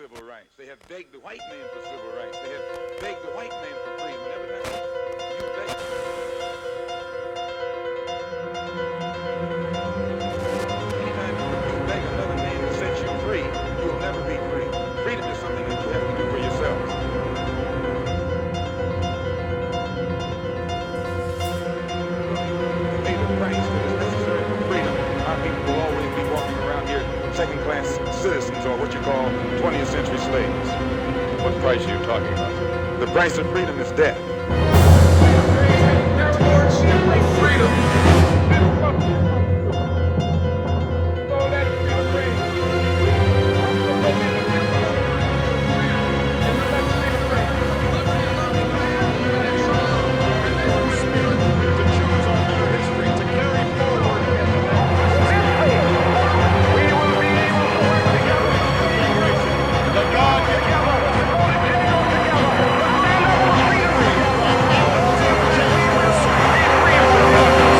civil rights. They have begged the white man for civil rights. They have begged the white man citizens or what you call 20th century slaves. What price are you talking about? The price of freedom is death.